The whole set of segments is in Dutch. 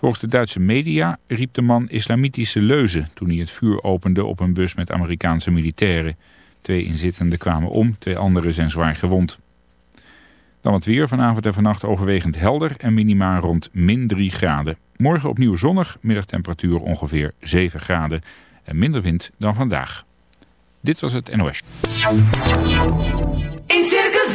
Volgens de Duitse media riep de man islamitische leuzen toen hij het vuur opende op een bus met Amerikaanse militairen. Twee inzittenden kwamen om, twee anderen zijn zwaar gewond. Dan het weer, vanavond en vannacht overwegend helder en minima rond min 3 graden. Morgen opnieuw zonnig, middagtemperatuur ongeveer 7 graden en minder wind dan vandaag. Dit was het NOS. In Circus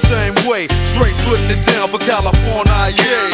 same way. Straight putting it down for California, yeah.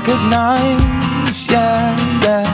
recognize, yeah, yeah.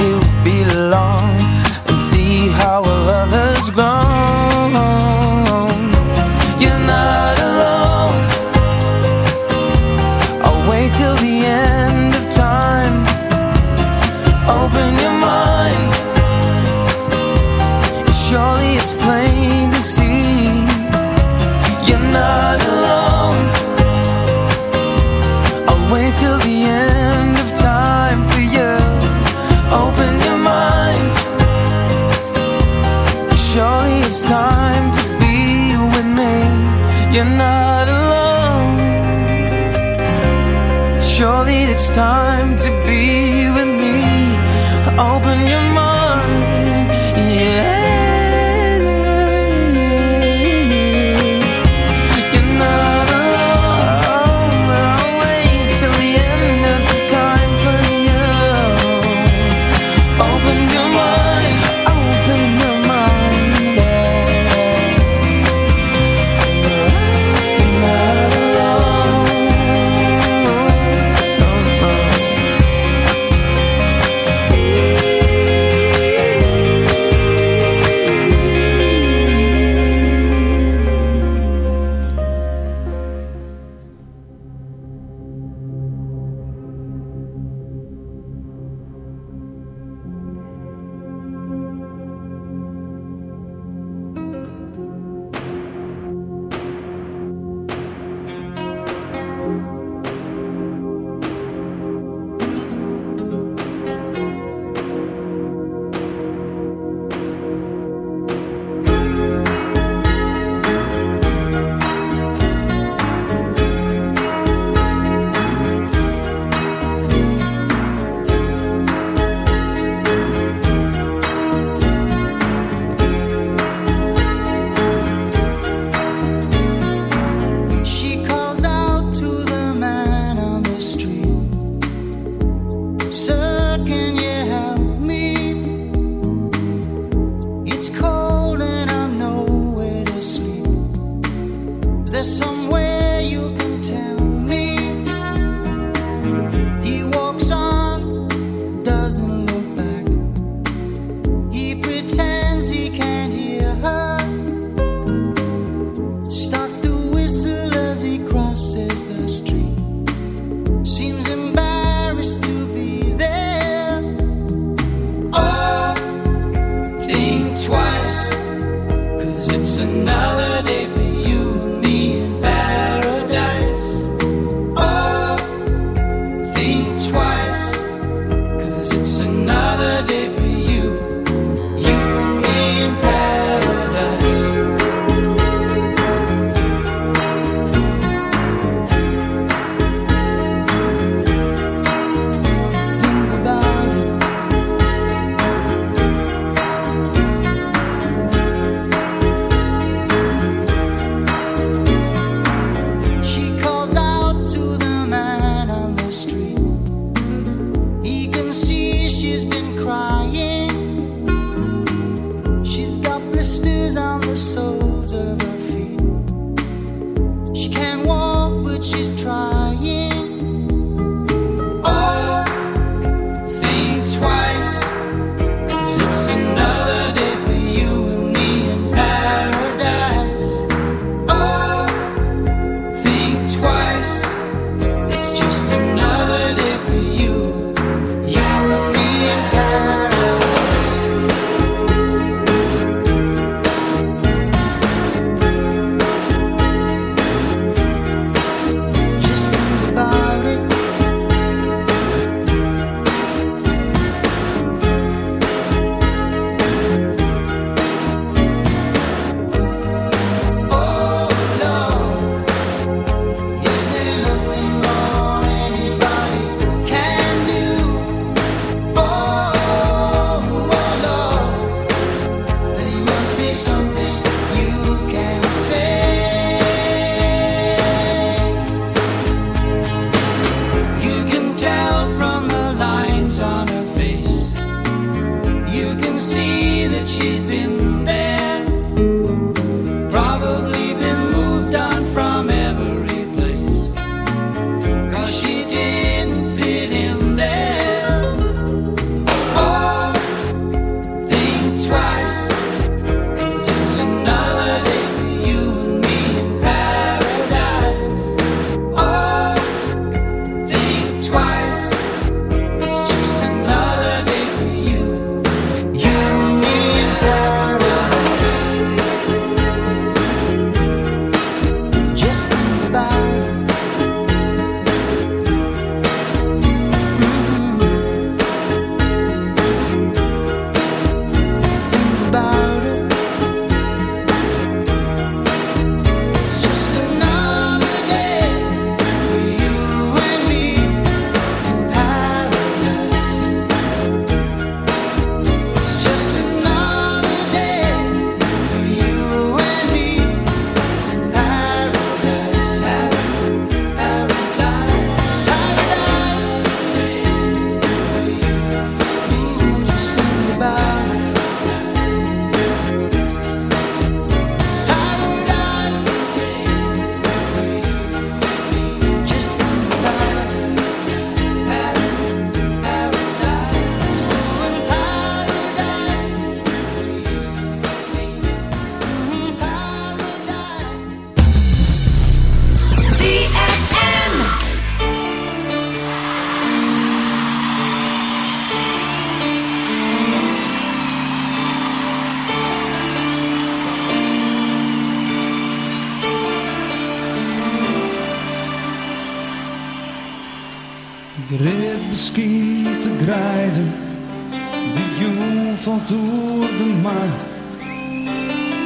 door de mar.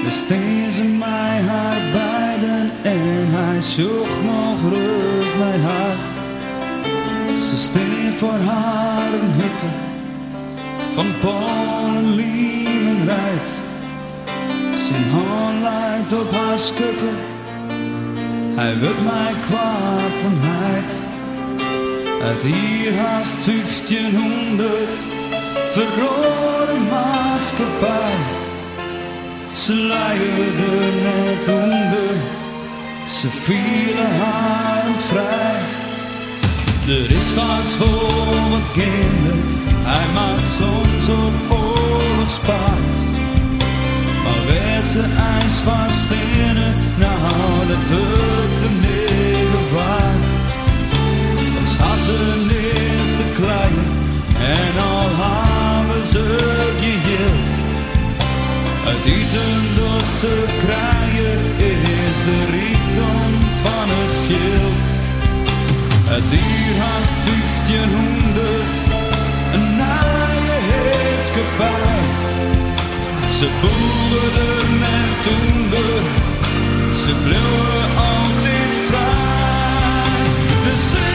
Besteen ze mij haar beiden en hij zocht nog rust bij haar. Ze steen voor haar een hutte van Polen, Liemen rijdt. Zijn hand leidt op haar schutte, hij wil mij kwaad en heid. Het hier haast 1500 verrode maatschappij. Leiden net onder, ze vielen haar vrij. Er is vaak voor wat kinderen, hij maakt soms op oorlogspaard. Maar werd ze ijs vast in het, nou dat wordt hem niet waar. Dan ze niet te klein en al hebben ze geheeld. Het eten dat ze krijgen is de rijkdom van het veld. Het hier haast 1500, een naaie heerskepaar. Ze boerden en toender, ze bleven altijd vrij. De zon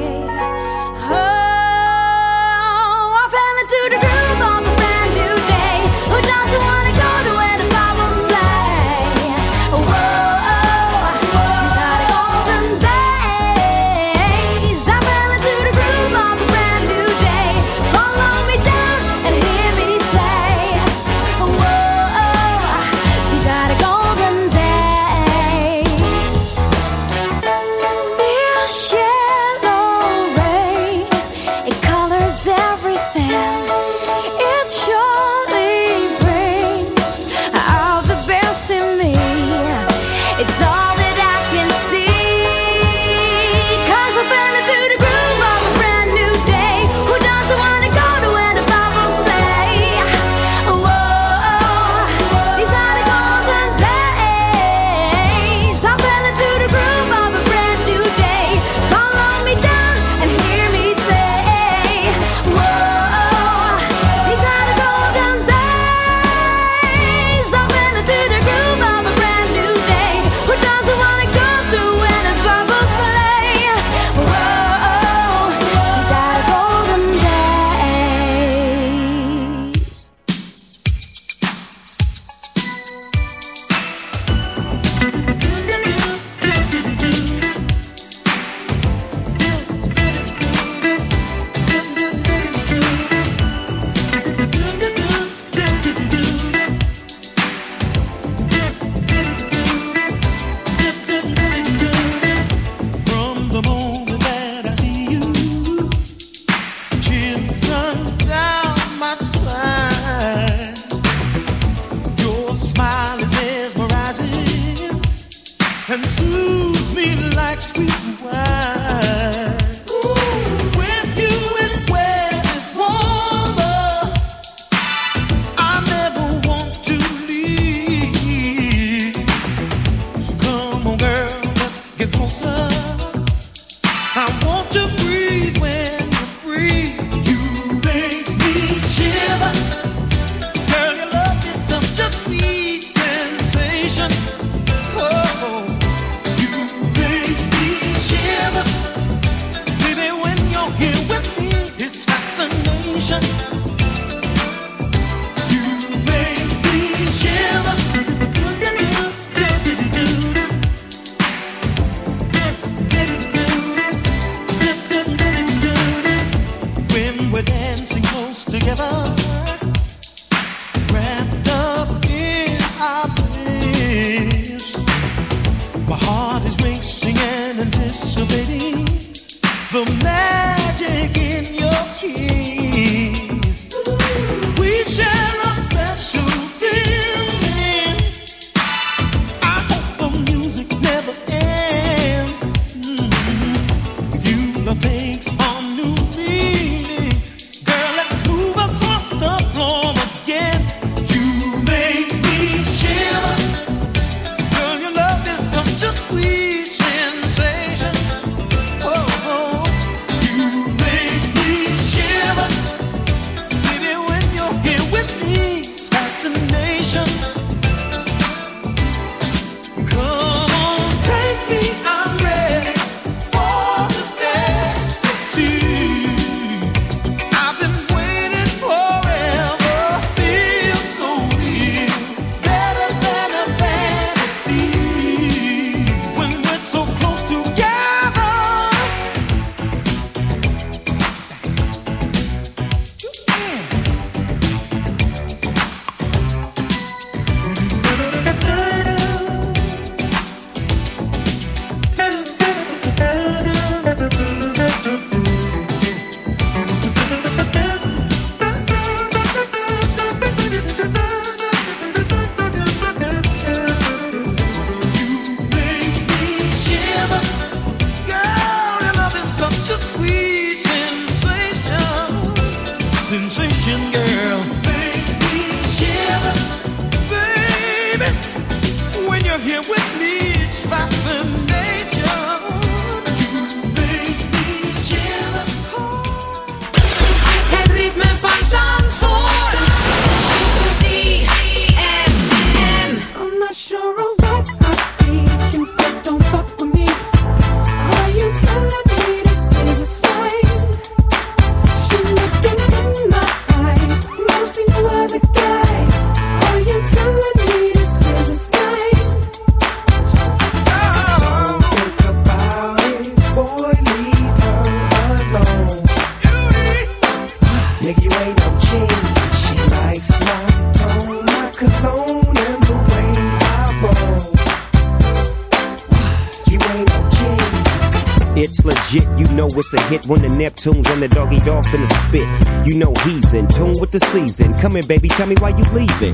Legit. You know it's a hit when the Neptunes and the doggy dog finna spit. You know he's in tune with the season. Come here, baby, tell me why you leaving.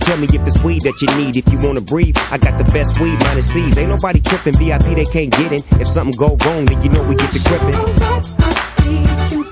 Tell me if it's weed that you need. If you wanna breathe, I got the best weed, minus C's. Ain't nobody tripping. VIP they can't get in. If something go wrong, then you know we get to gripping.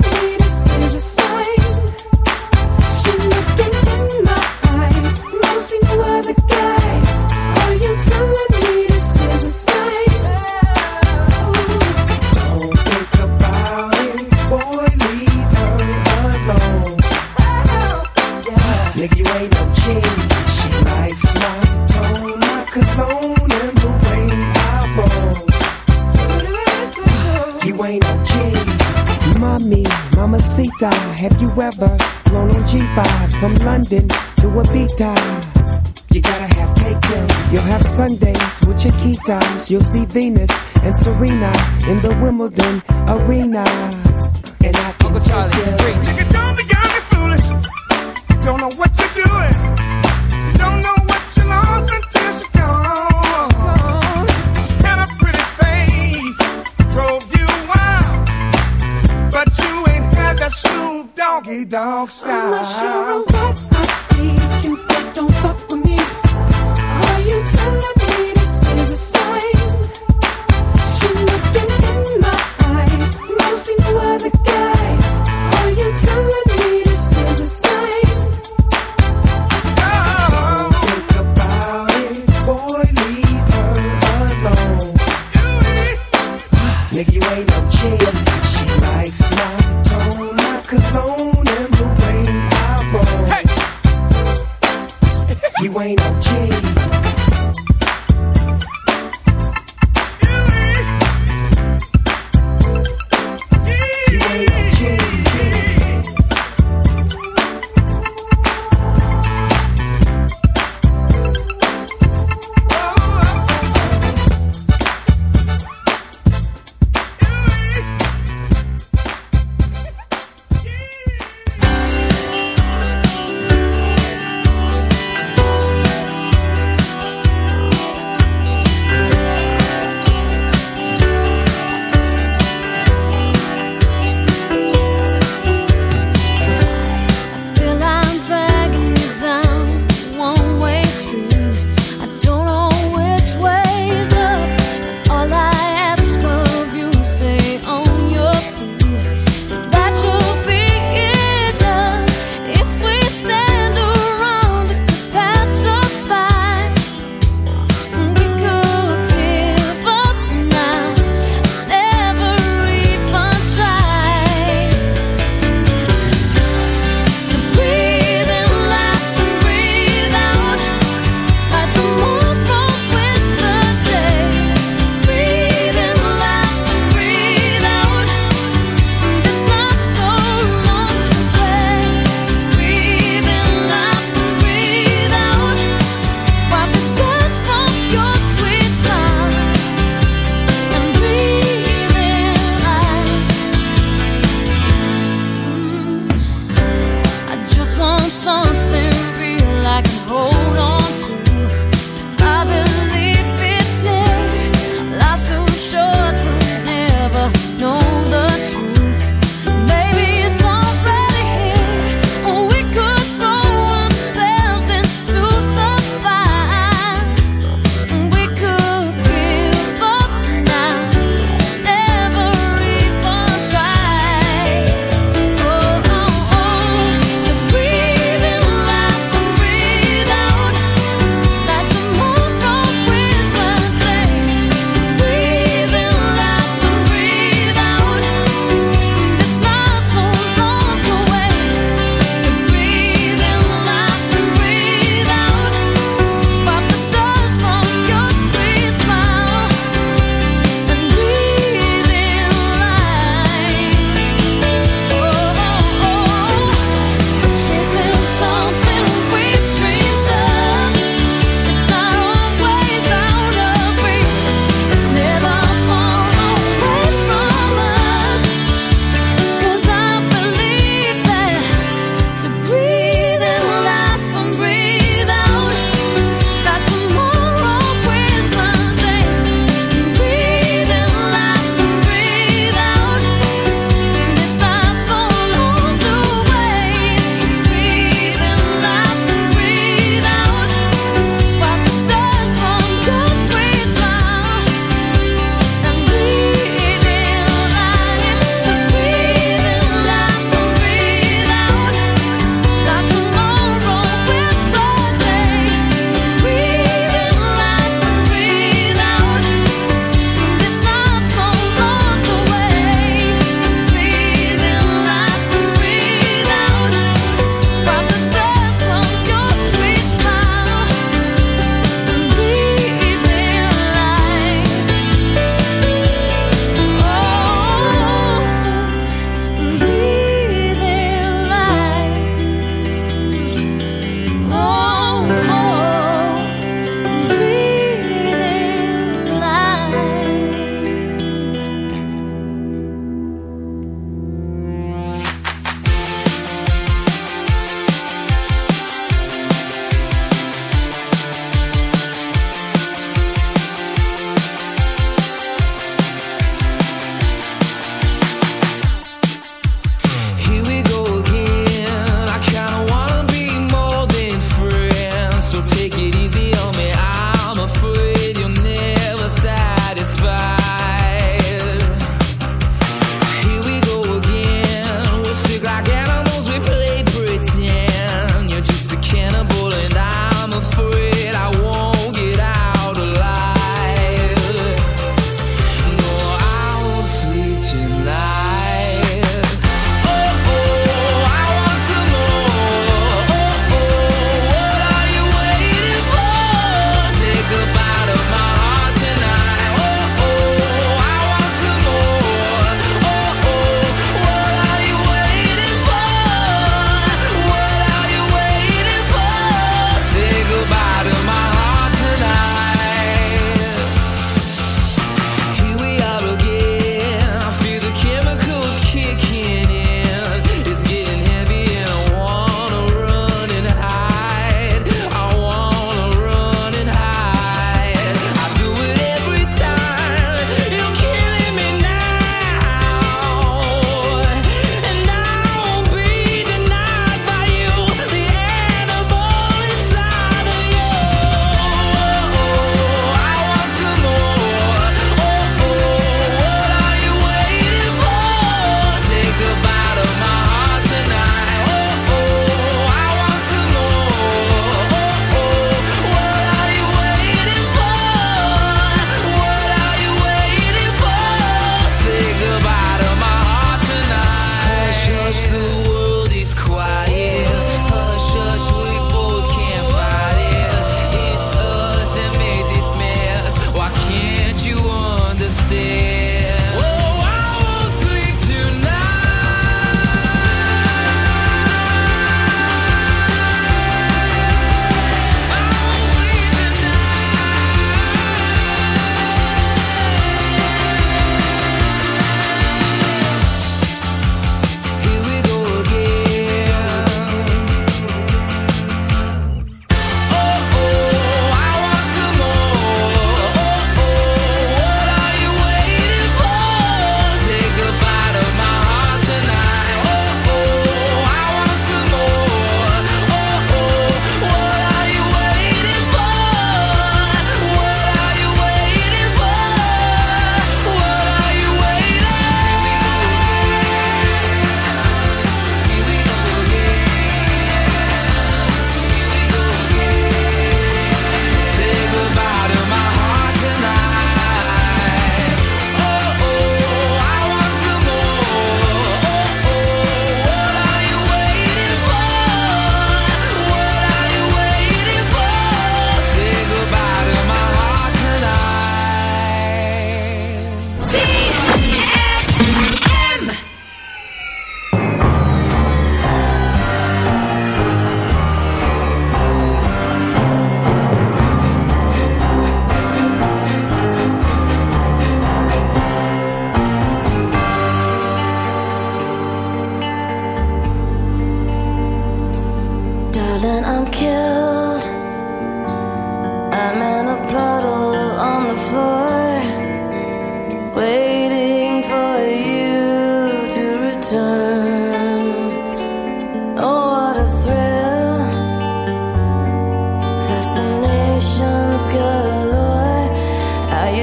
from London to Ibiza? You gotta have cake too. You'll have Sundays with Chiquitas. You'll see Venus and Serena in the Wimbledon arena. And I can Uncle Charlie, take you. preach. Nigga, don't be young and foolish. You don't know what you're doing. You don't know what you lost until she's gone. She had a pretty face, drove you wild, but you ain't had that Snoop Doggy Dog style. I'm not sure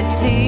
reality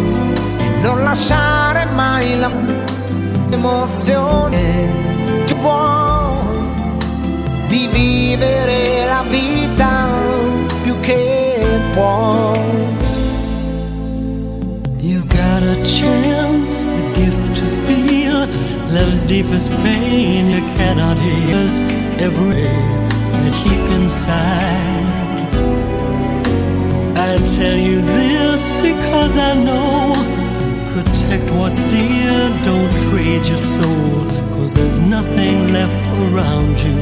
non lasciare mai la che vuoi di vivere la vita più che puoi. You've got a chance, the gift to feel love's deepest pain you cannot hear. Every that deep inside, I tell you this protect what's dear. Don't trade your soul, cause there's nothing left around you.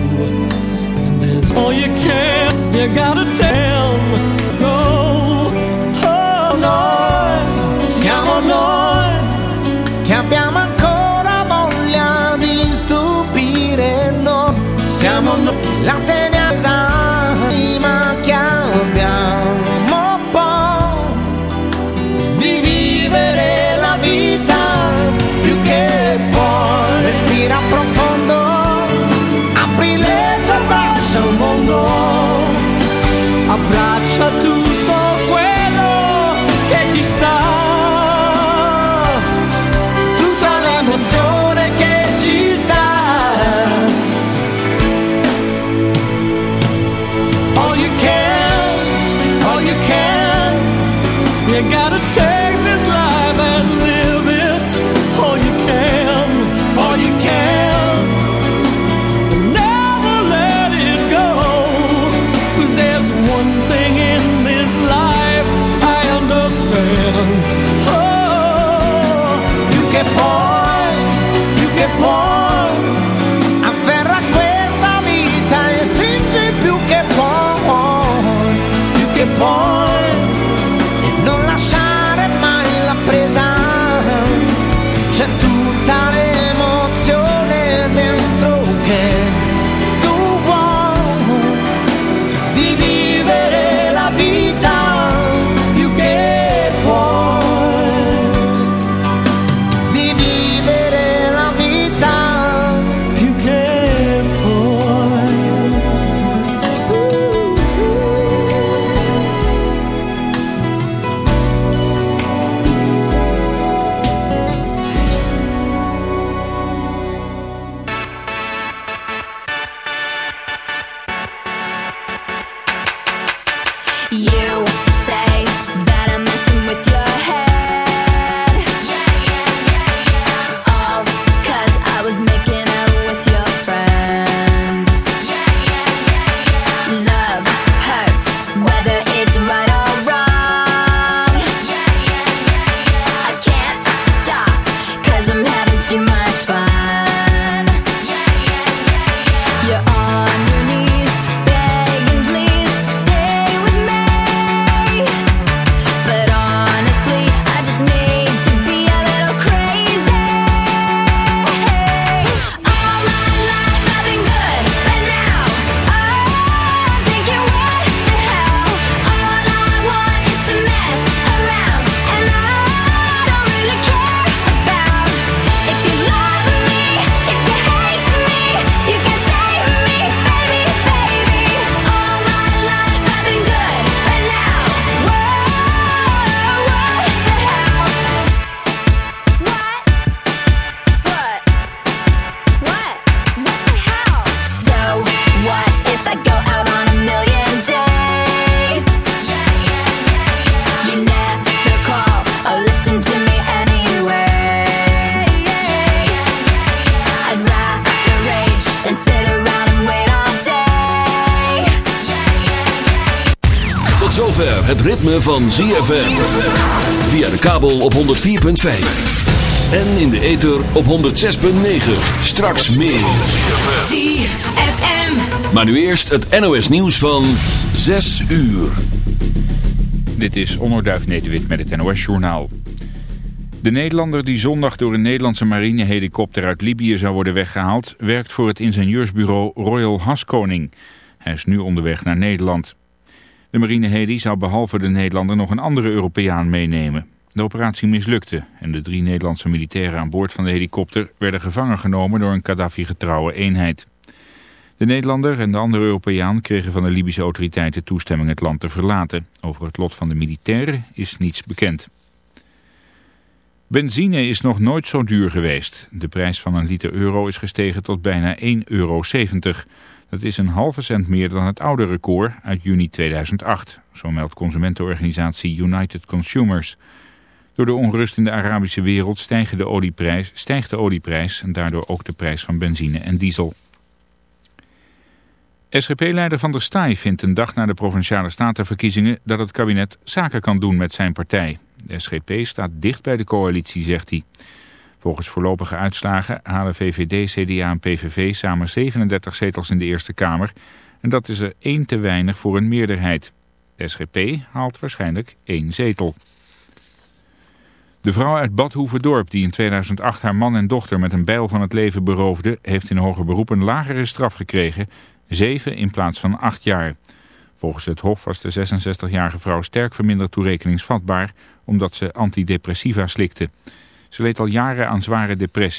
And there's all you can, you gotta tell. Go, oh Lord, siamo noi. Eh, het ritme van ZFM. Via de kabel op 104.5. En in de ether op 106.9. Straks meer. ZFM. Maar nu eerst het NOS nieuws van 6 uur. Dit is Onderduif Nederwit met het NOS Journaal. De Nederlander die zondag door een Nederlandse marinehelikopter uit Libië zou worden weggehaald... werkt voor het ingenieursbureau Royal Haskoning. Hij is nu onderweg naar Nederland. De marineheli zou behalve de Nederlander nog een andere Europeaan meenemen. De operatie mislukte en de drie Nederlandse militairen aan boord van de helikopter... werden gevangen genomen door een Gaddafi-getrouwe eenheid. De Nederlander en de andere Europeaan kregen van de Libische autoriteiten toestemming het land te verlaten. Over het lot van de militairen is niets bekend. Benzine is nog nooit zo duur geweest. De prijs van een liter euro is gestegen tot bijna 1,70 euro. Dat is een halve cent meer dan het oude record uit juni 2008. Zo meldt consumentenorganisatie United Consumers. Door de onrust in de Arabische wereld stijgt de olieprijs, stijgt de olieprijs en daardoor ook de prijs van benzine en diesel. SGP-leider Van der Staaij vindt een dag na de Provinciale Statenverkiezingen dat het kabinet zaken kan doen met zijn partij. De SGP staat dicht bij de coalitie, zegt hij. Volgens voorlopige uitslagen halen VVD, CDA en PVV samen 37 zetels in de Eerste Kamer. En dat is er één te weinig voor een meerderheid. De SGP haalt waarschijnlijk één zetel. De vrouw uit Bad Hoeverdorp die in 2008 haar man en dochter met een bijl van het leven beroofde... heeft in hoger beroep een lagere straf gekregen, 7 in plaats van 8 jaar. Volgens het Hof was de 66-jarige vrouw sterk verminderd toerekeningsvatbaar... omdat ze antidepressiva slikte. Ze leed al jaren aan zware depressie.